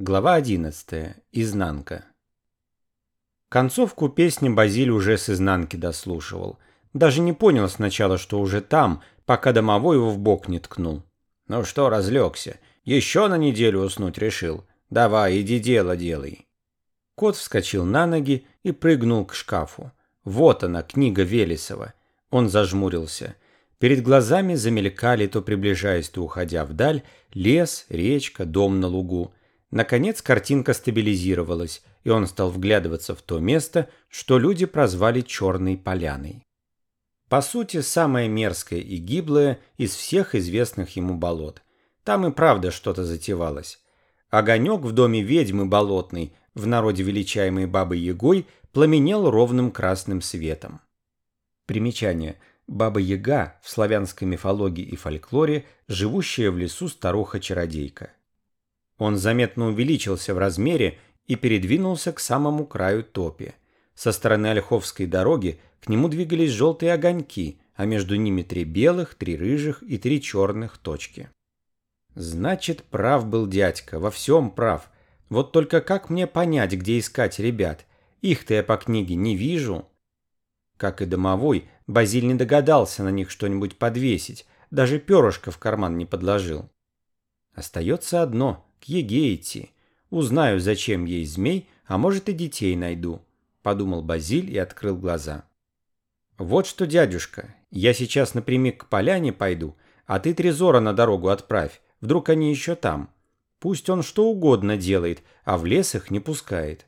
Глава 11. Изнанка. Концовку песни Базиль уже с изнанки дослушивал. Даже не понял сначала, что уже там, пока домовой его в бок не ткнул. Ну что, разлегся. Еще на неделю уснуть решил. Давай, иди дело делай. Кот вскочил на ноги и прыгнул к шкафу. Вот она, книга Велесова. Он зажмурился. Перед глазами замелькали, то приближаясь, то уходя вдаль, лес, речка, дом на лугу. Наконец картинка стабилизировалась, и он стал вглядываться в то место, что люди прозвали Черной Поляной. По сути, самое мерзкое и гиблое из всех известных ему болот. Там и правда что-то затевалось. Огонек в доме ведьмы болотной, в народе величаемой Бабой Ягой, пламенел ровным красным светом. Примечание. Баба Яга в славянской мифологии и фольклоре, живущая в лесу старуха-чародейка. Он заметно увеличился в размере и передвинулся к самому краю топи. Со стороны Ольховской дороги к нему двигались желтые огоньки, а между ними три белых, три рыжих и три черных точки. Значит, прав был дядька, во всем прав. Вот только как мне понять, где искать ребят? Их-то я по книге не вижу. Как и домовой, Базиль не догадался на них что-нибудь подвесить, даже перышко в карман не подложил. Остается одно к Еге идти. Узнаю, зачем ей змей, а может и детей найду», — подумал Базиль и открыл глаза. «Вот что, дядюшка, я сейчас напрямик к поляне пойду, а ты Трезора на дорогу отправь, вдруг они еще там. Пусть он что угодно делает, а в лес их не пускает.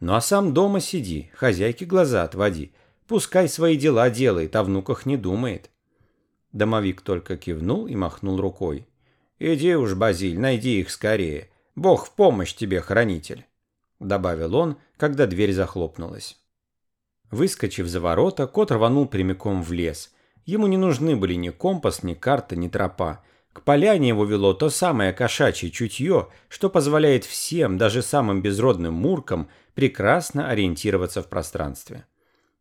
Ну а сам дома сиди, хозяйке глаза отводи, пускай свои дела делает, а внуках не думает». Домовик только кивнул и махнул рукой. «Иди уж, Базиль, найди их скорее. Бог в помощь тебе, хранитель», — добавил он, когда дверь захлопнулась. Выскочив за ворота, кот рванул прямиком в лес. Ему не нужны были ни компас, ни карта, ни тропа. К поляне его вело то самое кошачье чутье, что позволяет всем, даже самым безродным муркам, прекрасно ориентироваться в пространстве.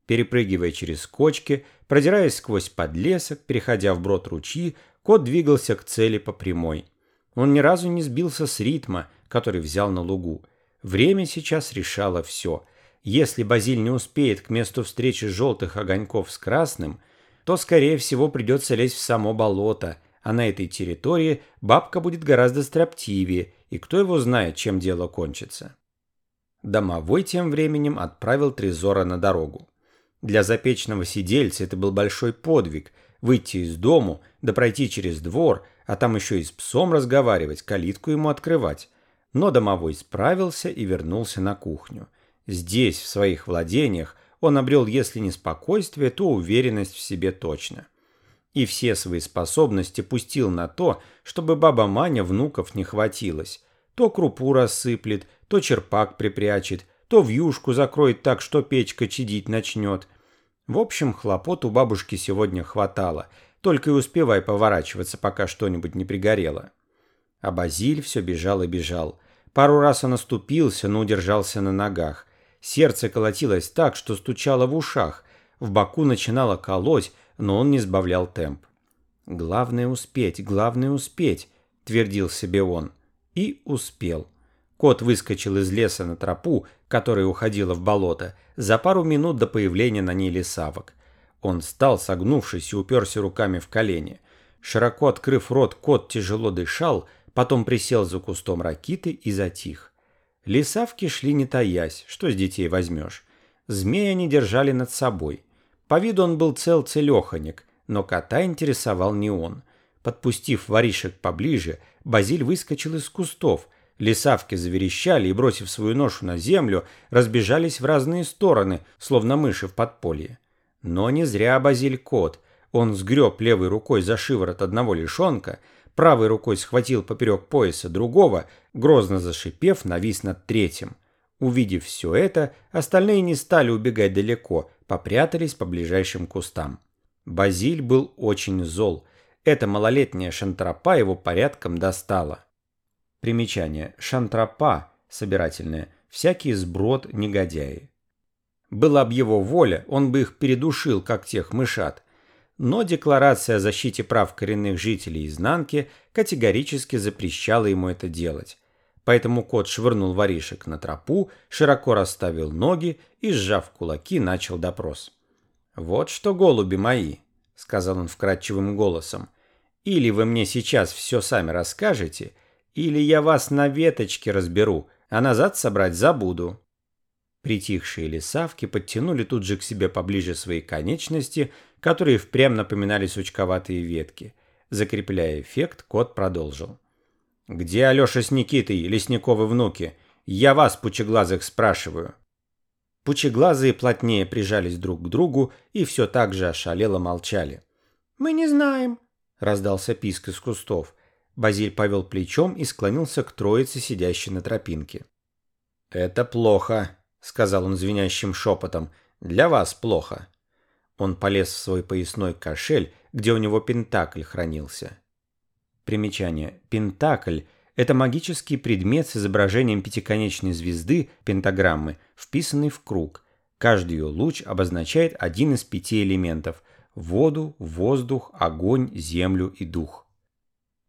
Перепрыгивая через кочки, продираясь сквозь подлесок, переходя в брод ручьи, Кот двигался к цели по прямой. Он ни разу не сбился с ритма, который взял на лугу. Время сейчас решало все. Если Базиль не успеет к месту встречи желтых огоньков с красным, то, скорее всего, придется лезть в само болото, а на этой территории бабка будет гораздо строптивее, и кто его знает, чем дело кончится. Домовой тем временем отправил Трезора на дорогу. Для запечного сидельца это был большой подвиг – выйти из дому, да пройти через двор, а там еще и с псом разговаривать, калитку ему открывать. Но домовой справился и вернулся на кухню. Здесь, в своих владениях, он обрел, если не спокойствие, то уверенность в себе точно. И все свои способности пустил на то, чтобы баба Маня внуков не хватилось. То крупу рассыплет, то черпак припрячет, то вьюшку закроет так, что печка чадить начнет – в общем, хлопот у бабушки сегодня хватало, только и успевай поворачиваться, пока что-нибудь не пригорело. А Базиль все бежал и бежал. Пару раз он оступился, но удержался на ногах. Сердце колотилось так, что стучало в ушах. В боку начинало колоть, но он не сбавлял темп. «Главное успеть, главное успеть», — твердил себе он. И успел. Кот выскочил из леса на тропу, которая уходила в болото, за пару минут до появления на ней лесавок. Он встал, согнувшись, и уперся руками в колени. Широко открыв рот, кот тяжело дышал, потом присел за кустом ракиты и затих. Лесавки шли не таясь, что с детей возьмешь. Змея они держали над собой. По виду он был цел-целеханик, но кота интересовал не он. Подпустив воришек поближе, Базиль выскочил из кустов – Лисавки заверещали и, бросив свою ношу на землю, разбежались в разные стороны, словно мыши в подполье. Но не зря Базиль кот. Он сгреб левой рукой за шиворот одного лишонка, правой рукой схватил поперек пояса другого, грозно зашипев, навис над третьим. Увидев все это, остальные не стали убегать далеко, попрятались по ближайшим кустам. Базиль был очень зол. Эта малолетняя шантропа его порядком достала. Примечание. Шантропа, собирательное, всякий сброд негодяи. Была б его воля, он бы их передушил, как тех мышат. Но Декларация о защите прав коренных жителей изнанки категорически запрещала ему это делать. поэтому кот швырнул воришек на тропу, широко расставил ноги и, сжав кулаки, начал допрос. «Вот что, голуби мои», — сказал он вкрадчивым голосом, — «или вы мне сейчас все сами расскажете, или я вас на веточке разберу, а назад собрать забуду». Притихшие лесавки подтянули тут же к себе поближе свои конечности, которые впрямь напоминали сучковатые ветки. Закрепляя эффект, кот продолжил. «Где Алеша с Никитой, лесниковы внуки? Я вас, пучеглазых, спрашиваю». Пучеглазые плотнее прижались друг к другу и все так же ошалело молчали. «Мы не знаем», — раздался писк из кустов. Базиль повел плечом и склонился к троице, сидящей на тропинке. «Это плохо», — сказал он звенящим шепотом. «Для вас плохо». Он полез в свой поясной кошель, где у него пентакль хранился. Примечание. Пентакль – это магический предмет с изображением пятиконечной звезды, пентаграммы, вписанный в круг. Каждый ее луч обозначает один из пяти элементов – воду, воздух, огонь, землю и дух.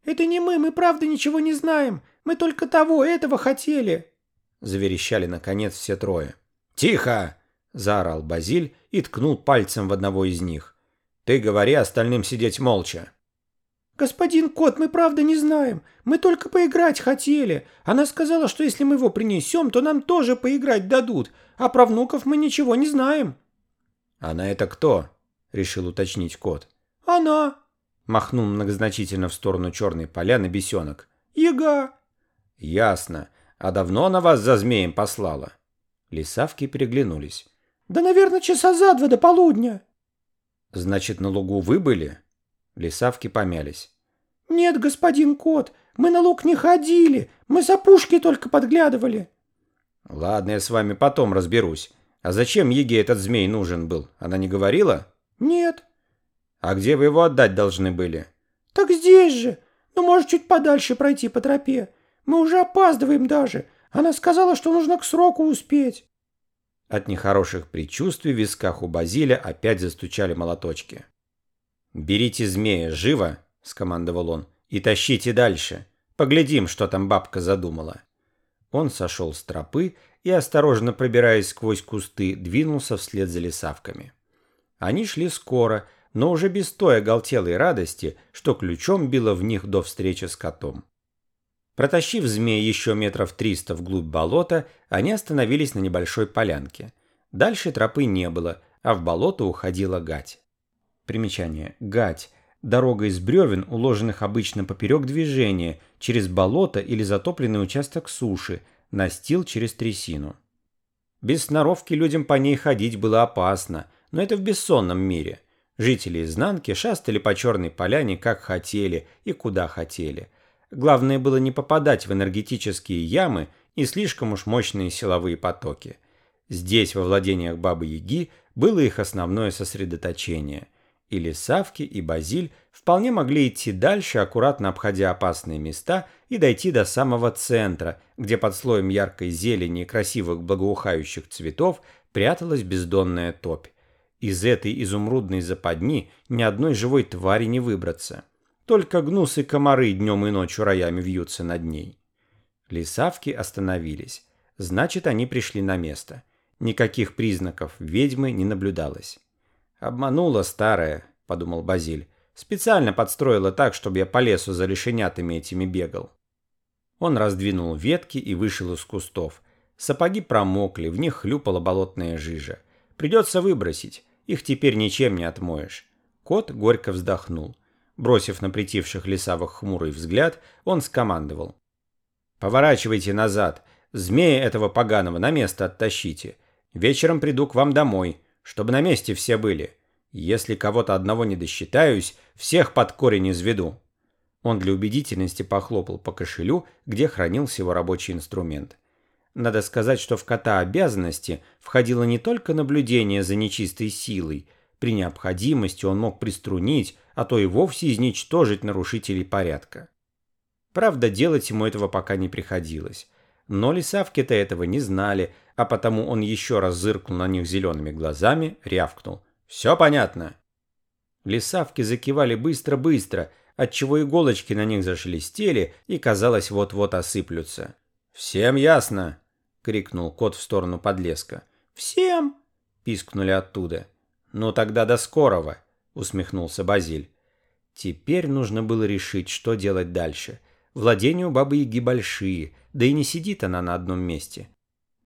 «Это не мы, мы правда ничего не знаем. Мы только того, этого хотели», – заверещали наконец все трое. «Тихо!» – заорал Базиль и ткнул пальцем в одного из них. «Ты говори остальным сидеть молча». «Господин кот, мы правда не знаем. Мы только поиграть хотели. Она сказала, что если мы его принесем, то нам тоже поиграть дадут. А про внуков мы ничего не знаем». «Она это кто?» — решил уточнить кот. «Она», — махнул многозначительно в сторону черной поляны бесенок. «Яга». «Ясно. А давно она вас за змеем послала?» Лисавки переглянулись. «Да, наверное, часа за два до полудня». «Значит, на лугу вы были?» Лисавки помялись. «Нет, господин кот, мы на луг не ходили, мы за пушки только подглядывали». «Ладно, я с вами потом разберусь. А зачем Еге этот змей нужен был? Она не говорила?» «Нет». «А где вы его отдать должны были?» «Так здесь же. Ну, может, чуть подальше пройти по тропе. Мы уже опаздываем даже. Она сказала, что нужно к сроку успеть». От нехороших предчувствий в висках у Базиля опять застучали молоточки. «Берите змея, живо!» – скомандовал он. «И тащите дальше. Поглядим, что там бабка задумала». Он сошел с тропы и, осторожно пробираясь сквозь кусты, двинулся вслед за лесавками. Они шли скоро, но уже без той оголтелой радости, что ключом било в них до встречи с котом. Протащив змея еще метров триста вглубь болота, они остановились на небольшой полянке. Дальше тропы не было, а в болото уходила гать. Примечание. Гать. Дорога из бревен, уложенных обычно поперек движения, через болото или затопленный участок суши, настил через трясину. Без сноровки людям по ней ходить было опасно, но это в бессонном мире. Жители изнанки шастали по черной поляне как хотели и куда хотели. Главное было не попадать в энергетические ямы и слишком уж мощные силовые потоки. Здесь, во владениях Бабы-Яги, было их основное сосредоточение – или Савки и Базиль вполне могли идти дальше, аккуратно обходя опасные места и дойти до самого центра, где под слоем яркой зелени и красивых благоухающих цветов пряталась бездонная топь. Из этой изумрудной западни ни одной живой твари не выбраться. Только гнусы комары днем и ночью роями вьются над ней. Лисавки остановились. Значит, они пришли на место. Никаких признаков ведьмы не наблюдалось. «Обманула старая», — подумал Базиль. «Специально подстроила так, чтобы я по лесу за лишенятами этими бегал». Он раздвинул ветки и вышел из кустов. Сапоги промокли, в них хлюпала болотная жижа. Придется выбросить, их теперь ничем не отмоешь. Кот горько вздохнул. Бросив на притивших лесавых хмурый взгляд, он скомандовал. «Поворачивайте назад, змея этого поганого на место оттащите. Вечером приду к вам домой чтобы на месте все были. Если кого-то одного не досчитаюсь, всех под корень изведу». Он для убедительности похлопал по кошелю, где хранился его рабочий инструмент. Надо сказать, что в кота обязанности входило не только наблюдение за нечистой силой. При необходимости он мог приструнить, а то и вовсе изничтожить нарушителей порядка. Правда, делать ему этого пока не приходилось. Но лисавки-то этого не знали, а потому он еще раз зыркнул на них зелеными глазами, рявкнул. «Все понятно?» Лисавки закивали быстро-быстро, отчего иголочки на них зашелестели и, казалось, вот-вот осыплются. «Всем ясно!» — крикнул кот в сторону подлеска. «Всем!» — пискнули оттуда. «Ну тогда до скорого!» — усмехнулся Базиль. Теперь нужно было решить, что делать дальше. Владения у Бабы Яги большие, да и не сидит она на одном месте.